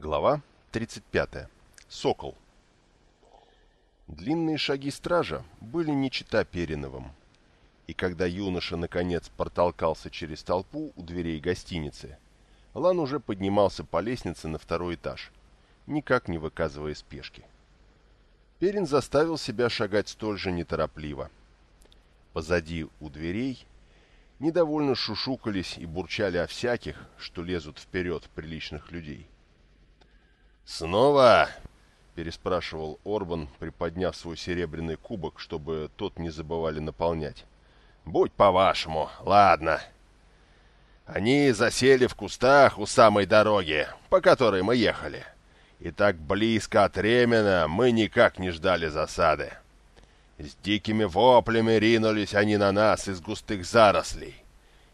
Глава 35. Сокол. Длинные шаги стража были не чета Периновым. И когда юноша наконец протолкался через толпу у дверей гостиницы, Лан уже поднимался по лестнице на второй этаж, никак не выказывая спешки. Перин заставил себя шагать столь же неторопливо. Позади у дверей недовольно шушукались и бурчали о всяких, что лезут вперед приличных людей – «Снова?» — переспрашивал Орбан, приподняв свой серебряный кубок, чтобы тот не забывали наполнять. «Будь по-вашему, ладно. Они засели в кустах у самой дороги, по которой мы ехали. И так близко от Ремена мы никак не ждали засады. С дикими воплями ринулись они на нас из густых зарослей.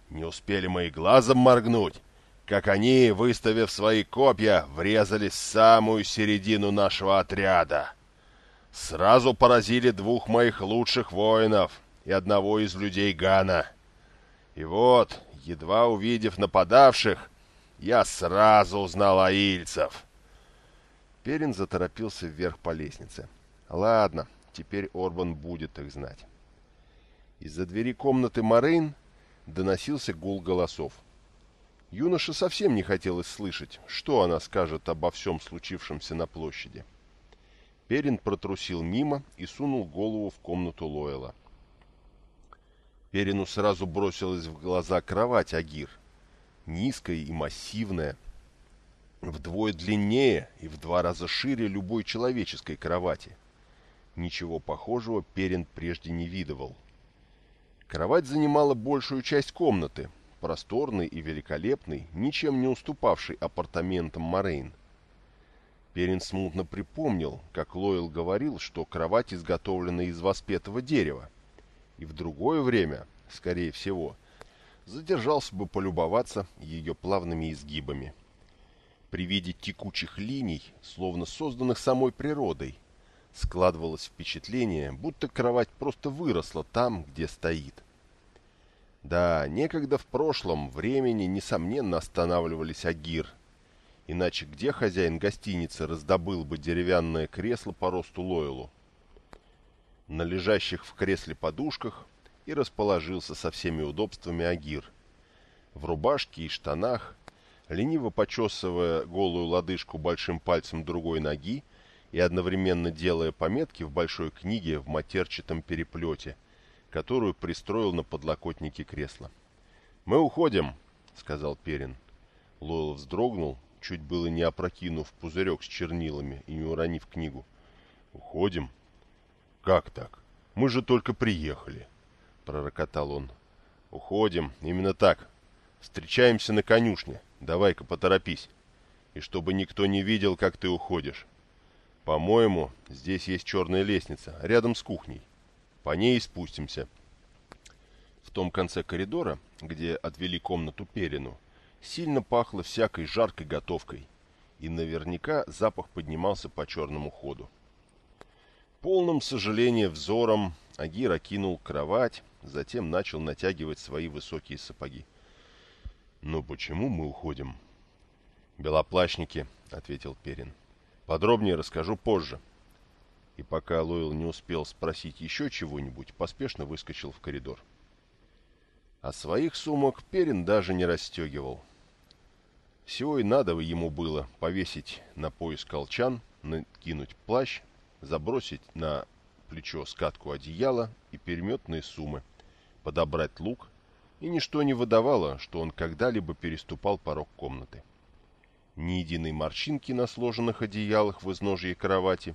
Не успели мы и глазом моргнуть, как они, выставив свои копья, врезались в самую середину нашего отряда. Сразу поразили двух моих лучших воинов и одного из людей Гана. И вот, едва увидев нападавших, я сразу узнал аильцев. Перин заторопился вверх по лестнице. Ладно, теперь Орбан будет их знать. Из-за двери комнаты Морейн доносился гул голосов. Юноше совсем не хотелось слышать, что она скажет обо всем случившемся на площади. Перин протрусил мимо и сунул голову в комнату Лойла. Перину сразу бросилась в глаза кровать Агир. Низкая и массивная, вдвое длиннее и в два раза шире любой человеческой кровати. Ничего похожего Перин прежде не видывал. Кровать занимала большую часть комнаты, просторный и великолепный, ничем не уступавший апартаментам Морейн. Перин смутно припомнил, как Лойл говорил, что кровать изготовлена из воспетого дерева, и в другое время, скорее всего, задержался бы полюбоваться ее плавными изгибами. При виде текучих линий, словно созданных самой природой, складывалось впечатление, будто кровать просто выросла там, где стоит. Да, некогда в прошлом времени, несомненно, останавливались Агир. Иначе где хозяин гостиницы раздобыл бы деревянное кресло по росту Лойлу? На лежащих в кресле подушках и расположился со всеми удобствами Агир. В рубашке и штанах, лениво почесывая голую лодыжку большим пальцем другой ноги и одновременно делая пометки в большой книге в матерчатом переплете – которую пристроил на подлокотнике кресла. «Мы уходим», — сказал Перин. Лойл вздрогнул, чуть было не опрокинув пузырек с чернилами и не уронив книгу. «Уходим? Как так? Мы же только приехали», — пророкотал он. «Уходим, именно так. Встречаемся на конюшне. Давай-ка поторопись. И чтобы никто не видел, как ты уходишь. По-моему, здесь есть черная лестница, рядом с кухней. По ней и спустимся. В том конце коридора, где отвели комнату Перину, сильно пахло всякой жаркой готовкой, и наверняка запах поднимался по черному ходу. Полным сожаления взором Агир окинул кровать, затем начал натягивать свои высокие сапоги. «Но почему мы уходим?» «Белоплащники», — ответил Перин. «Подробнее расскажу позже и пока Лойл не успел спросить еще чего-нибудь, поспешно выскочил в коридор. А своих сумок Перин даже не расстегивал. Всего и надо ему было повесить на пояс колчан, накинуть плащ, забросить на плечо скатку одеяла и переметные суммы, подобрать лук, и ничто не выдавало, что он когда-либо переступал порог комнаты. Ни единой морщинки на сложенных одеялах в изножье кровати,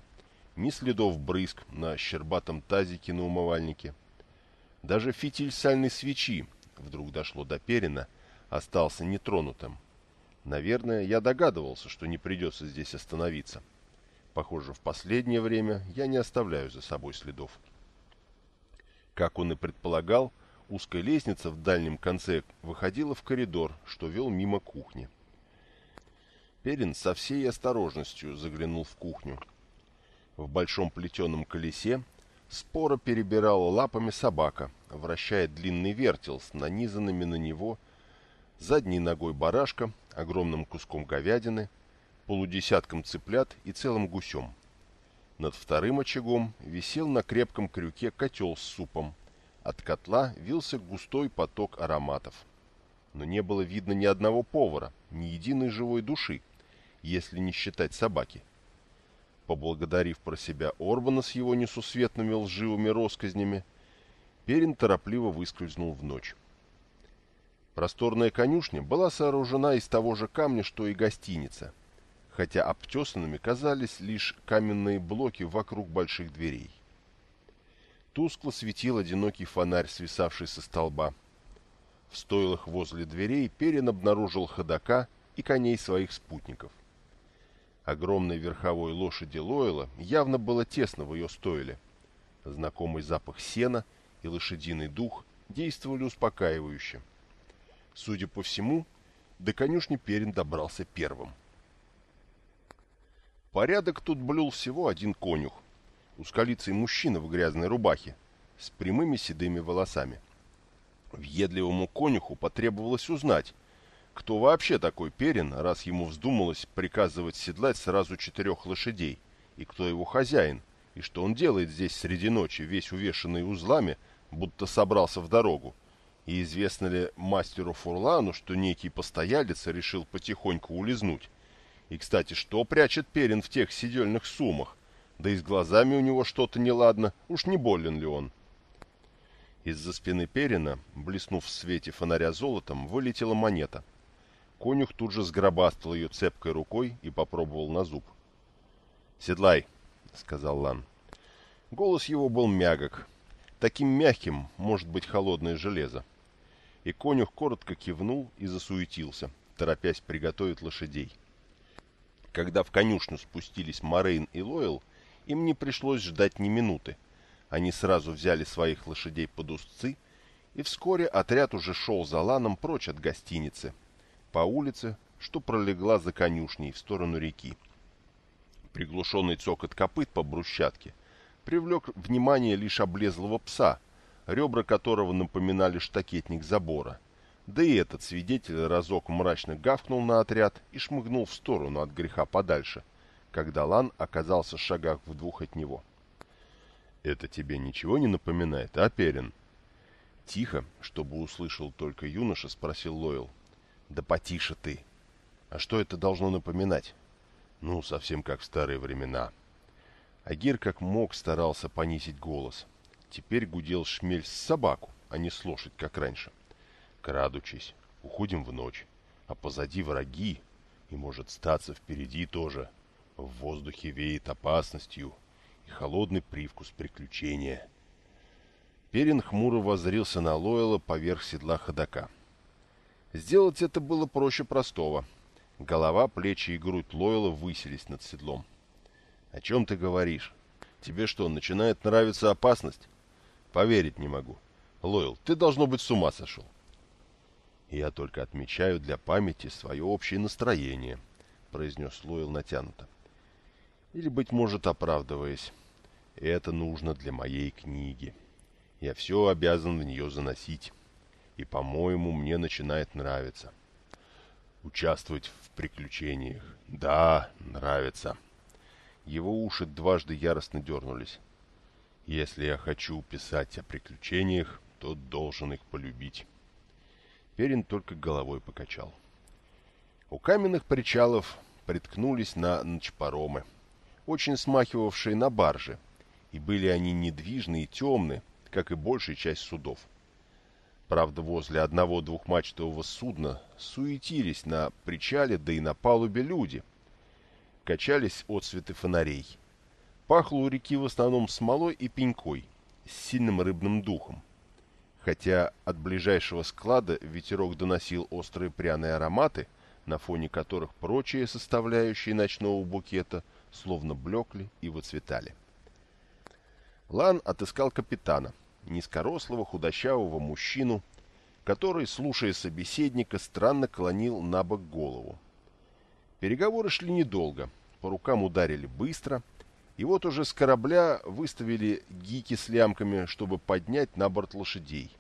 ни следов брызг на щербатом тазике на умывальнике. Даже фитиль сальной свечи, вдруг дошло до Перина, остался нетронутым. Наверное, я догадывался, что не придется здесь остановиться. Похоже, в последнее время я не оставляю за собой следов. Как он и предполагал, узкая лестница в дальнем конце выходила в коридор, что вел мимо кухни. Перин со всей осторожностью заглянул в кухню в большом плетеном колесе споро перебирала лапами собака, вращая длинный вертел с нанизанными на него задней ногой барашка, огромным куском говядины, полудесятком цыплят и целым гусем. Над вторым очагом висел на крепком крюке котел с супом. От котла вился густой поток ароматов. Но не было видно ни одного повара, ни единой живой души, если не считать собаки. Поблагодарив про себя Орбана с его несусветными лживыми росказнями, Перин торопливо выскользнул в ночь. Просторная конюшня была сооружена из того же камня, что и гостиница, хотя обтесанными казались лишь каменные блоки вокруг больших дверей. Тускло светил одинокий фонарь, свисавший со столба. В стойлах возле дверей Перин обнаружил ходока и коней своих спутников. Огромной верховой лошади Лойла явно было тесно в ее стойле. Знакомый запах сена и лошадиный дух действовали успокаивающе. Судя по всему, до конюшни Перин добрался первым. Порядок тут блюл всего один конюх, ускалицый мужчина в грязной рубахе, с прямыми седыми волосами. Въедливому конюху потребовалось узнать, кто вообще такой Перин, раз ему вздумалось приказывать седлать сразу четырех лошадей, и кто его хозяин, и что он делает здесь среди ночи, весь увешанный узлами, будто собрался в дорогу, и известно ли мастеру Фурлану, что некий постоялец решил потихоньку улизнуть. И, кстати, что прячет Перин в тех сидельных суммах? Да и с глазами у него что-то неладно, уж не болен ли он? Из-за спины Перина, блеснув в свете фонаря золотом, вылетела монета. Конюх тут же сгробастал ее цепкой рукой и попробовал на зуб. «Седлай», — сказал Лан. Голос его был мягок. Таким мягким может быть холодное железо. И конюх коротко кивнул и засуетился, торопясь приготовить лошадей. Когда в конюшню спустились Морейн и Лойл, им не пришлось ждать ни минуты. Они сразу взяли своих лошадей под узцы, и вскоре отряд уже шел за ланом прочь от гостиницы, по улице, что пролегла за конюшней в сторону реки. Приглушенный цокот копыт по брусчатке привлек внимание лишь облезлого пса, ребра которого напоминали штакетник забора. Да и этот свидетель разок мрачно гавкнул на отряд и шмыгнул в сторону от греха подальше, когда Лан оказался в шагах в двух от него. «Это тебе ничего не напоминает, а, Перин?» Тихо, чтобы услышал только юноша, спросил Лойл. «Да потише ты!» «А что это должно напоминать?» «Ну, совсем как в старые времена». Агир как мог старался понизить голос. Теперь гудел шмель с собаку, а не с лошадь, как раньше. Крадучись, уходим в ночь, а позади враги, и может статься впереди тоже. В воздухе веет опасностью и холодный привкус приключения. Перин хмуро воззрился на Лойла поверх седла ходока. Сделать это было проще простого. Голова, плечи и грудь Лойла высились над седлом. «О чем ты говоришь? Тебе что, начинает нравиться опасность?» «Поверить не могу. Лойл, ты, должно быть, с ума сошел». «Я только отмечаю для памяти свое общее настроение», — произнес Лойл натянуто. «Или, быть может, оправдываясь. Это нужно для моей книги. Я все обязан в нее заносить. И, по-моему, мне начинает нравиться. Участвовать в приключениях. Да, нравится». Его уши дважды яростно дернулись. Если я хочу писать о приключениях, то должен их полюбить. Перин только головой покачал. У каменных причалов приткнулись на ночпаромы, очень смахивавшие на баржи, и были они недвижны и темны, как и большая часть судов. Правда, возле одного двухмачтового судна суетились на причале, да и на палубе люди. Качались отсветы фонарей — Пахло у реки в основном смолой и пенькой, с сильным рыбным духом. Хотя от ближайшего склада ветерок доносил острые пряные ароматы, на фоне которых прочие составляющие ночного букета словно блекли и выцветали. Лан отыскал капитана, низкорослого худощавого мужчину, который, слушая собеседника, странно клонил на бок голову. Переговоры шли недолго, по рукам ударили быстро — и вот уже с корабля выставили гики с лямками, чтобы поднять на борт лошадей.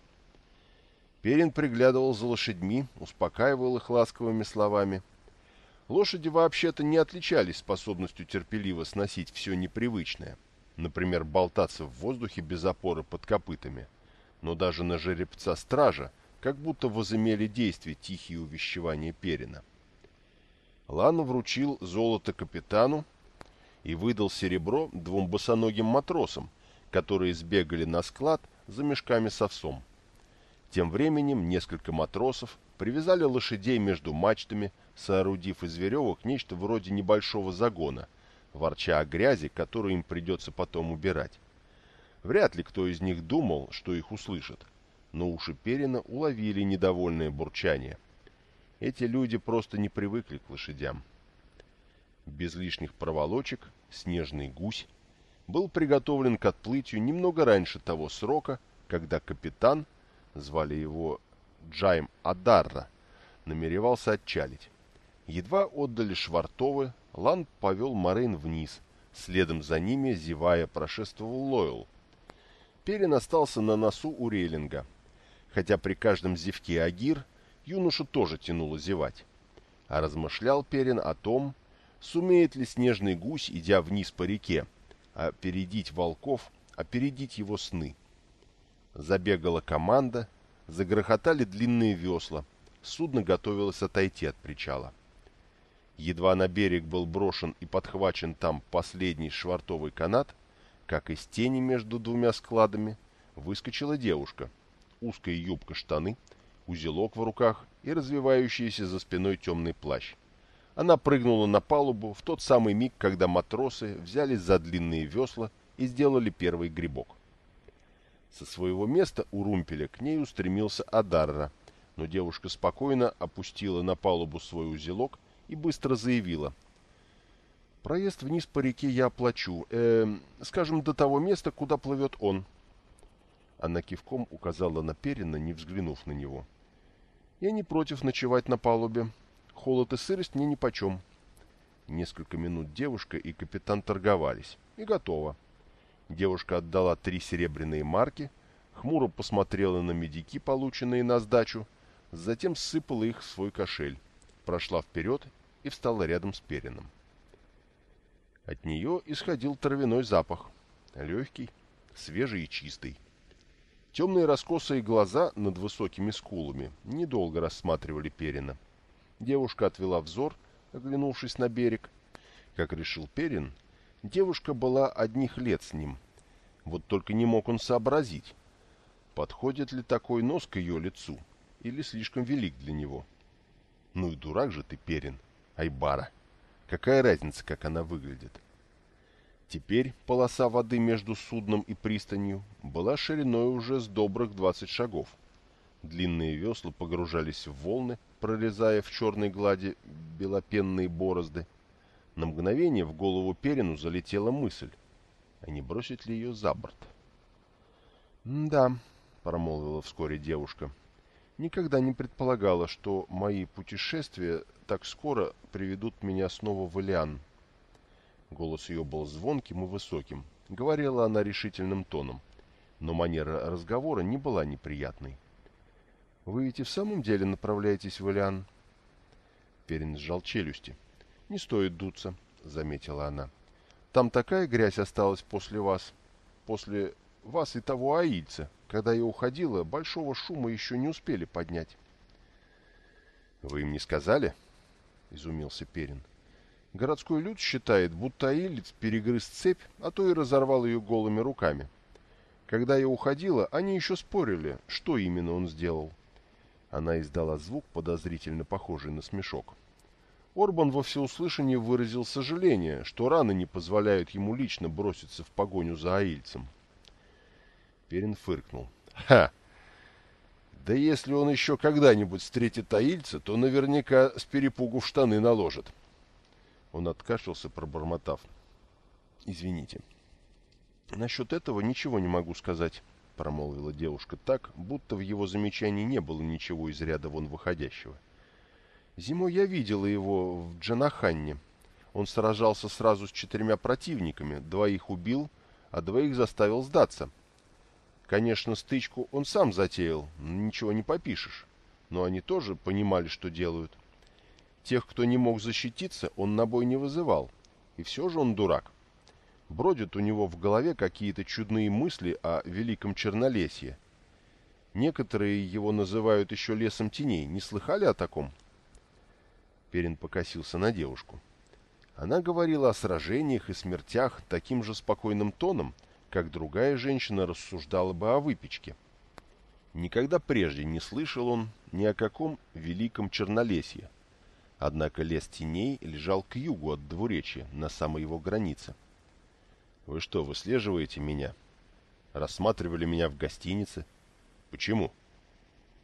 Перин приглядывал за лошадьми, успокаивал их ласковыми словами. Лошади вообще-то не отличались способностью терпеливо сносить все непривычное. Например, болтаться в воздухе без опоры под копытами. Но даже на жеребца-стража как будто возымели действие тихие увещевания Перина. Лан вручил золото капитану и выдал серебро двум босоногим матросам, которые сбегали на склад за мешками с овсом. Тем временем несколько матросов привязали лошадей между мачтами, соорудив из веревок нечто вроде небольшого загона, ворча о грязи, которую им придется потом убирать. Вряд ли кто из них думал, что их услышат, но уши Перина уловили недовольное бурчание. Эти люди просто не привыкли к лошадям. Без лишних проволочек снежный гусь был приготовлен к отплытию немного раньше того срока, когда капитан, звали его Джайм Адарра, намеревался отчалить. Едва отдали швартовы, Лан повел Морейн вниз, следом за ними, зевая, прошествовал Лойл. Перин остался на носу у рейлинга, хотя при каждом зевке Агир юношу тоже тянуло зевать. А размышлял Перин о том, сумеет ли снежный гусь, идя вниз по реке, опередить волков, опередить его сны. Забегала команда, загрохотали длинные весла, судно готовилось отойти от причала. Едва на берег был брошен и подхвачен там последний швартовый канат, как из тени между двумя складами выскочила девушка. Узкая юбка штаны, узелок в руках и развивающийся за спиной темный плащ. Она прыгнула на палубу в тот самый миг, когда матросы взялись за длинные весла и сделали первый грибок. Со своего места у румпеля к ней устремился Адарра, но девушка спокойно опустила на палубу свой узелок и быстро заявила. «Проезд вниз по реке я оплачу, э, скажем, до того места, куда плывет он». Она кивком указала на Перина, не взглянув на него. «Я не против ночевать на палубе. Холод и сырость мне нипочем. Несколько минут девушка и капитан торговались. И готово. Девушка отдала три серебряные марки, хмуро посмотрела на медики, полученные на сдачу, затем сыпала их в свой кошель, прошла вперед и встала рядом с Перином. От нее исходил травяной запах, легкий, свежий и чистый. Темные раскосые глаза над высокими скулами недолго рассматривали Перина. — Девушка отвела взор, оглянувшись на берег. Как решил Перин, девушка была одних лет с ним. Вот только не мог он сообразить, подходит ли такой нос к ее лицу или слишком велик для него. Ну и дурак же ты, Перин, Айбара. Какая разница, как она выглядит? Теперь полоса воды между судном и пристанью была шириной уже с добрых двадцать шагов. Длинные весла погружались в волны, прорезая в черной глади белопенные борозды. На мгновение в голову Перину залетела мысль, а не бросить ли ее за борт? «Да», — промолвила вскоре девушка, — «никогда не предполагала, что мои путешествия так скоро приведут меня снова в Илиан». Голос ее был звонким и высоким. Говорила она решительным тоном, но манера разговора не была неприятной. Вы ведь и в самом деле направляетесь в Илиан?» Перин сжал челюсти. «Не стоит дуться», — заметила она. «Там такая грязь осталась после вас, после вас и того аильца. Когда я уходила, большого шума еще не успели поднять». «Вы им не сказали?» — изумился Перин. «Городской люд считает, будто аилец перегрыз цепь, а то и разорвал ее голыми руками. Когда я уходила, они еще спорили, что именно он сделал. Она издала звук, подозрительно похожий на смешок. Орбан во всеуслышание выразил сожаление, что раны не позволяют ему лично броситься в погоню за аильцем. Перин фыркнул. «Ха! Да если он еще когда-нибудь встретит аильца, то наверняка с перепугу в штаны наложит». Он откашлялся, пробормотав. «Извините. Насчет этого ничего не могу сказать промолвила девушка так, будто в его замечании не было ничего из ряда вон выходящего. Зимой я видела его в Джанаханне. Он сражался сразу с четырьмя противниками, двоих убил, а двоих заставил сдаться. Конечно, стычку он сам затеял, ничего не попишешь, но они тоже понимали, что делают. Тех, кто не мог защититься, он на бой не вызывал. И все же он дурак. Бродят у него в голове какие-то чудные мысли о великом Чернолесье. Некоторые его называют еще лесом теней. Не слыхали о таком? Перин покосился на девушку. Она говорила о сражениях и смертях таким же спокойным тоном, как другая женщина рассуждала бы о выпечке. Никогда прежде не слышал он ни о каком великом чернолесье. Однако лес теней лежал к югу от двуречья, на самой его границе. «Вы что, выслеживаете меня? Рассматривали меня в гостинице? Почему?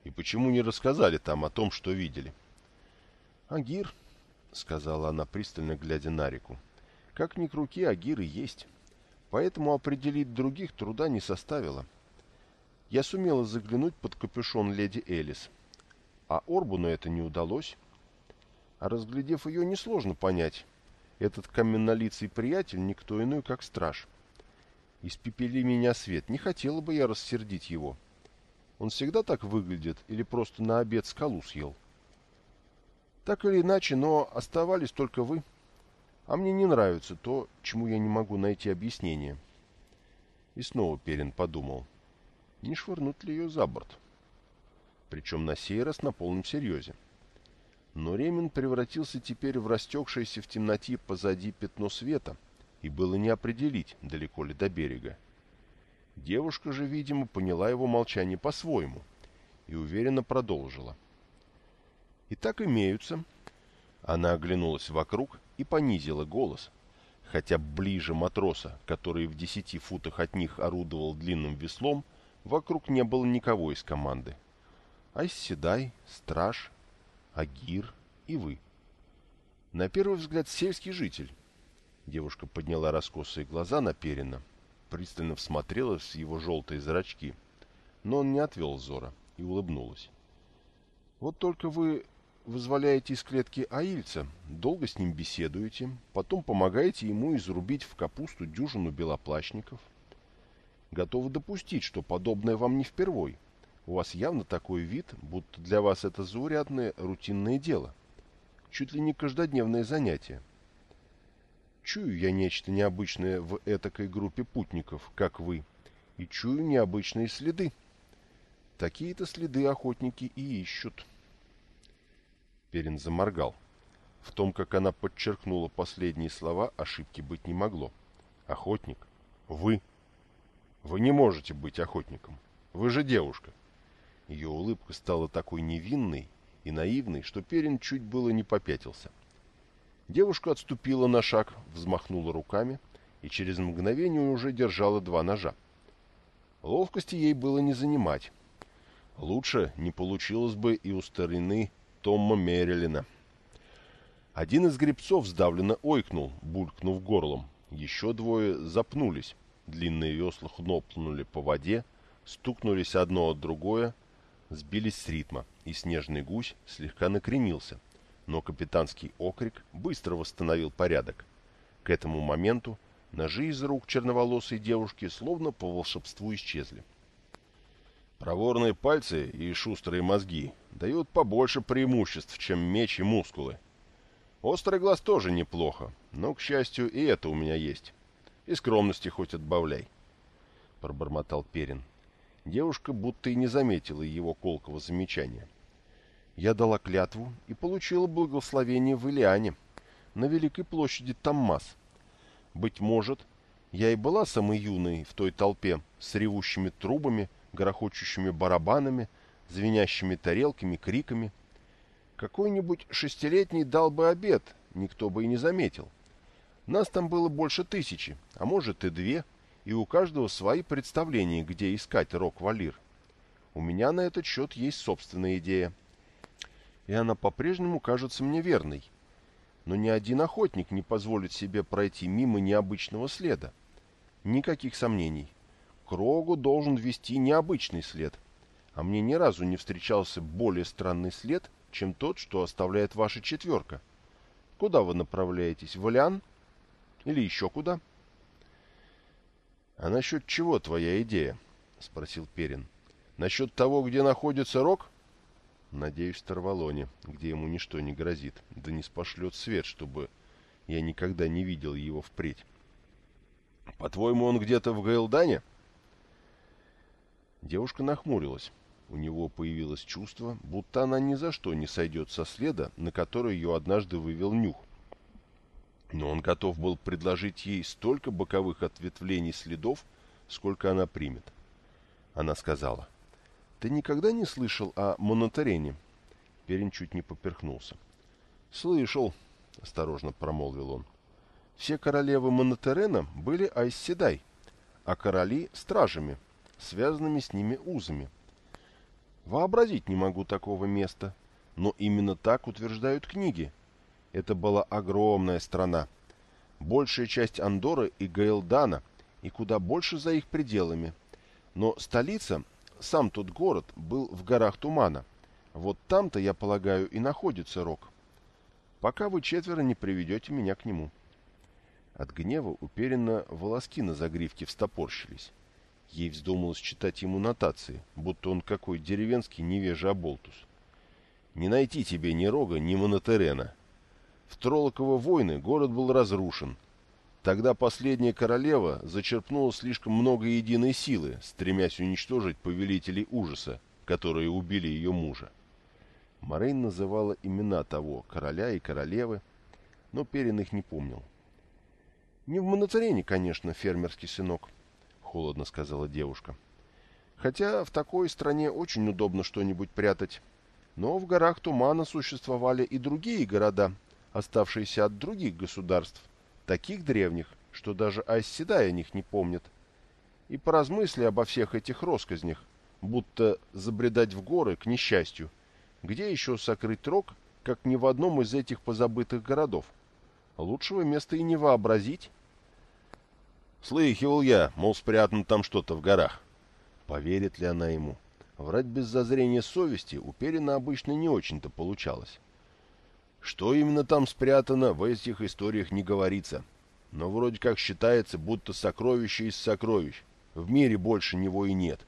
И почему не рассказали там о том, что видели?» «Агир», — сказала она, пристально глядя на реку, — «как ни круки, Агир и есть. Поэтому определить других труда не составило. Я сумела заглянуть под капюшон леди Элис, а Орбуну это не удалось. А разглядев ее, несложно понять. Этот каменнолицый приятель никто иной, как страж. Испепели меня свет, не хотела бы я рассердить его. Он всегда так выглядит или просто на обед скалу съел? Так или иначе, но оставались только вы. А мне не нравится то, чему я не могу найти объяснение. И снова Перин подумал — не швырнуть ли ее за борт. Причем на сей раз на полном серьезе. Но Ремин превратился теперь в растекшееся в темноте позади пятно света, и было не определить, далеко ли до берега. Девушка же, видимо, поняла его молчание по-своему и уверенно продолжила. «И так имеются». Она оглянулась вокруг и понизила голос, хотя ближе матроса, который в десяти футах от них орудовал длинным веслом, Вокруг не было никого из команды. Айседай, Страж, Агир и вы. На первый взгляд сельский житель. Девушка подняла раскосые глаза на Перина, пристально всмотрелась в его желтые зрачки, но он не отвел взора и улыбнулась. Вот только вы вызволяете из клетки аильца, долго с ним беседуете, потом помогаете ему изрубить в капусту дюжину белоплащников — готовы допустить, что подобное вам не впервой. У вас явно такой вид, будто для вас это заурядное рутинное дело. Чуть ли не каждодневное занятие. Чую я нечто необычное в этакой группе путников, как вы, и чую необычные следы. Такие-то следы охотники и ищут. Перин заморгал. В том, как она подчеркнула последние слова, ошибки быть не могло. Охотник? Вы? Вы не можете быть охотником. Вы же девушка. Ее улыбка стала такой невинной и наивной, что Перин чуть было не попятился. Девушка отступила на шаг, взмахнула руками и через мгновение уже держала два ножа. Ловкости ей было не занимать. Лучше не получилось бы и у старины Тома Мерилина. Один из гребцов сдавленно ойкнул, булькнув горлом. Еще двое запнулись. Длинные весла хнопнули по воде, стукнулись одно от другое, сбились с ритма, и снежный гусь слегка накренился, но капитанский окрик быстро восстановил порядок. К этому моменту ножи из рук черноволосой девушки словно по волшебству исчезли. Проворные пальцы и шустрые мозги дают побольше преимуществ, чем меч и мускулы. Острый глаз тоже неплохо, но, к счастью, и это у меня есть. И скромности хоть отбавляй, — пробормотал Перин. Девушка будто и не заметила его колкого замечания. Я дала клятву и получила благословение в Илиане, на Великой площади Таммас. Быть может, я и была самой юной в той толпе с ревущими трубами, грохочущими барабанами, звенящими тарелками, криками. Какой-нибудь шестилетний дал бы обед, никто бы и не заметил. Нас там было больше тысячи, а может и две, и у каждого свои представления, где искать рок-валир. У меня на этот счет есть собственная идея. И она по-прежнему кажется мне верной. Но ни один охотник не позволит себе пройти мимо необычного следа. Никаких сомнений. Крогу должен вести необычный след. А мне ни разу не встречался более странный след, чем тот, что оставляет ваша четверка. Куда вы направляетесь? В Алиан? — или еще куда? — А насчет чего твоя идея? — спросил Перин. — Насчет того, где находится Рок? Надеюсь, в Тарвалоне, где ему ничто не грозит, да не спошлет свет, чтобы я никогда не видел его впредь. По-твоему, он где-то в Гейлдане? Девушка нахмурилась. У него появилось чувство, будто она ни за что не сойдет со следа, на который ее однажды вывел нюх. Но он готов был предложить ей столько боковых ответвлений следов, сколько она примет. Она сказала, «Ты никогда не слышал о Монотарене?» Перин чуть не поперхнулся. «Слышал», — осторожно промолвил он. «Все королевы Монотерена были Айсседай, а короли — стражами, связанными с ними узами. Вообразить не могу такого места, но именно так утверждают книги. Это была огромная страна. Большая часть Андоры и Гейлдана, и куда больше за их пределами. Но столица, сам тот город, был в горах Тумана. Вот там-то, я полагаю, и находится Рок. Пока вы четверо не приведете меня к нему. От гнева уперенно волоски на загривке встопорщились. Ей вздумалось читать ему нотации, будто он какой деревенский невежа оболтус. Не найти тебе ни Рога, ни Монотерена. В Тролоково войны город был разрушен. Тогда последняя королева зачерпнула слишком много единой силы, стремясь уничтожить повелителей ужаса, которые убили ее мужа. Морейн называла имена того, короля и королевы, но Перин их не помнил. Не в Монотерене, конечно, фермерский сынок холодно сказала девушка. Хотя в такой стране очень удобно что-нибудь прятать. Но в горах тумана существовали и другие города, оставшиеся от других государств, таких древних, что даже Айсседай о них не помнят. И поразмысли обо всех этих росказнях, будто забредать в горы к несчастью. Где еще сокрыть рог, как ни в одном из этих позабытых городов? Лучшего места и не вообразить. Слыхивал я, мол, спрятано там что-то в горах. Поверит ли она ему? Врать без зазрения совести у Перина обычно не очень-то получалось. Что именно там спрятано, в этих историях не говорится. Но вроде как считается, будто сокровище из сокровищ. В мире больше него и нет.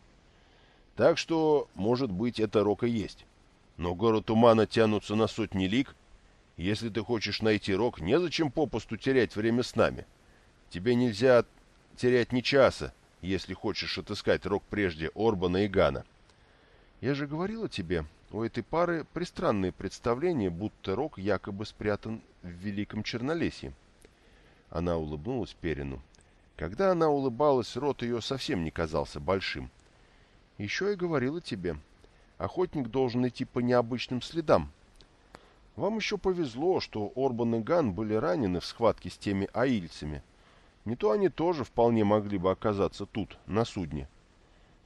Так что, может быть, это рок и есть. Но горы тумана тянутся на сотни лиг. Если ты хочешь найти рок, незачем попусту терять время с нами. Тебе нельзя терять ни часа, если хочешь отыскать Рок прежде Орбана и Гана. Я же говорила тебе, у этой пары пристранные представления, будто Рок якобы спрятан в Великом Чернолесье. Она улыбнулась Перину. Когда она улыбалась, рот ее совсем не казался большим. Еще я говорила тебе, охотник должен идти по необычным следам. Вам еще повезло, что Орбан и Ган были ранены в схватке с теми аильцами — не то они тоже вполне могли бы оказаться тут, на судне.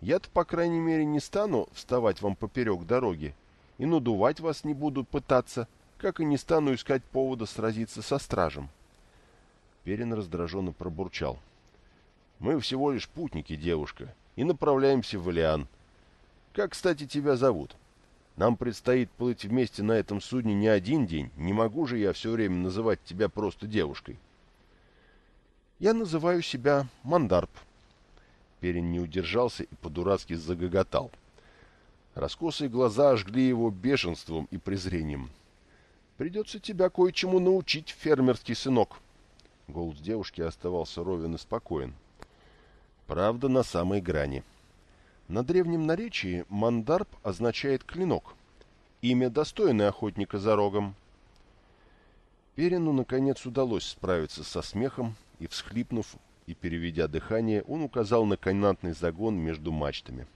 Я-то, по крайней мере, не стану вставать вам поперек дороги и надувать вас не буду пытаться, как и не стану искать повода сразиться со стражем. Перин раздраженно пробурчал. «Мы всего лишь путники, девушка, и направляемся в Элиан. Как, кстати, тебя зовут? Нам предстоит плыть вместе на этом судне не один день, не могу же я все время называть тебя просто девушкой». Я называю себя Мандарп. Перин не удержался и по-дурацки загоготал. Раскосые глаза ожгли его бешенством и презрением. «Придется тебя кое-чему научить, фермерский сынок». Голос девушки оставался ровен и спокоен. Правда, на самой грани. На древнем наречии мандарп означает «клинок». Имя достойное охотника за рогом. Перину, наконец, удалось справиться со смехом и, всхлипнув и переведя дыхание, он указал на канатный загон между мачтами.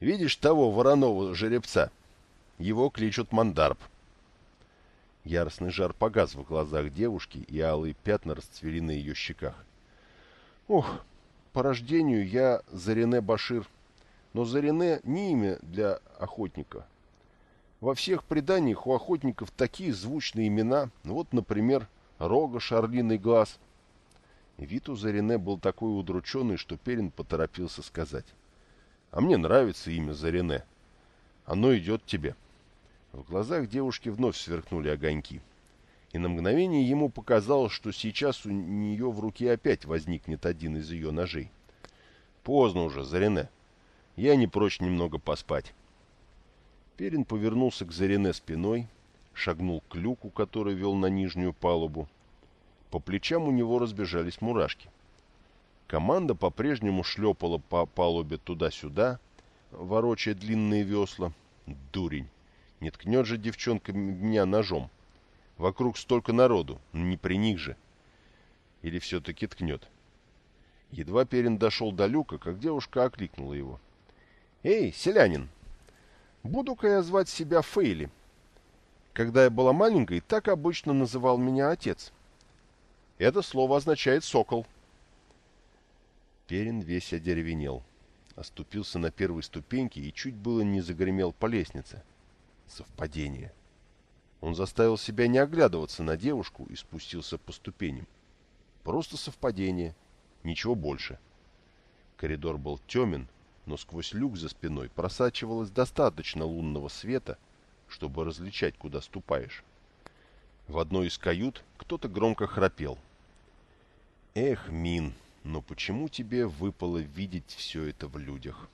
«Видишь того вороного жеребца? Его кличут Мандарб». Яростный жар погас в глазах девушки, и алые пятна расцвели на ее щеках. «Ох, по рождению я Зарене Башир, но Зарене не имя для охотника. Во всех преданиях у охотников такие звучные имена, вот, например, рога, шарлиный глаз. вид у Зарине был такой удрученный, что Перин поторопился сказать. «А мне нравится имя Зарине. Оно идет тебе». В глазах девушки вновь сверкнули огоньки. И на мгновение ему показалось, что сейчас у нее в руке опять возникнет один из ее ножей. «Поздно уже, Зарине. Я не прочь немного поспать». Перин повернулся к Зарене спиной, шагнул к люку, который вел на нижнюю палубу. По плечам у него разбежались мурашки. Команда по-прежнему шлепала по палубе туда-сюда, ворочая длинные весла. Дурень! Не ткнет же девчонка меня ножом. Вокруг столько народу, не при них же. Или все-таки ткнет? Едва Перин дошел до люка, как девушка окликнула его. «Эй, селянин! Буду-ка я звать себя Фейли. Когда я была маленькой, так обычно называл меня отец. Это слово означает «сокол». Перин весь одеревенел. Оступился на первой ступеньке и чуть было не загремел по лестнице. Совпадение. Он заставил себя не оглядываться на девушку и спустился по ступеням. Просто совпадение. Ничего больше. Коридор был темен, но сквозь люк за спиной просачивалось достаточно лунного света, чтобы различать, куда ступаешь. В одной из кают кто-то громко храпел. «Эх, Мин, но почему тебе выпало видеть все это в людях?»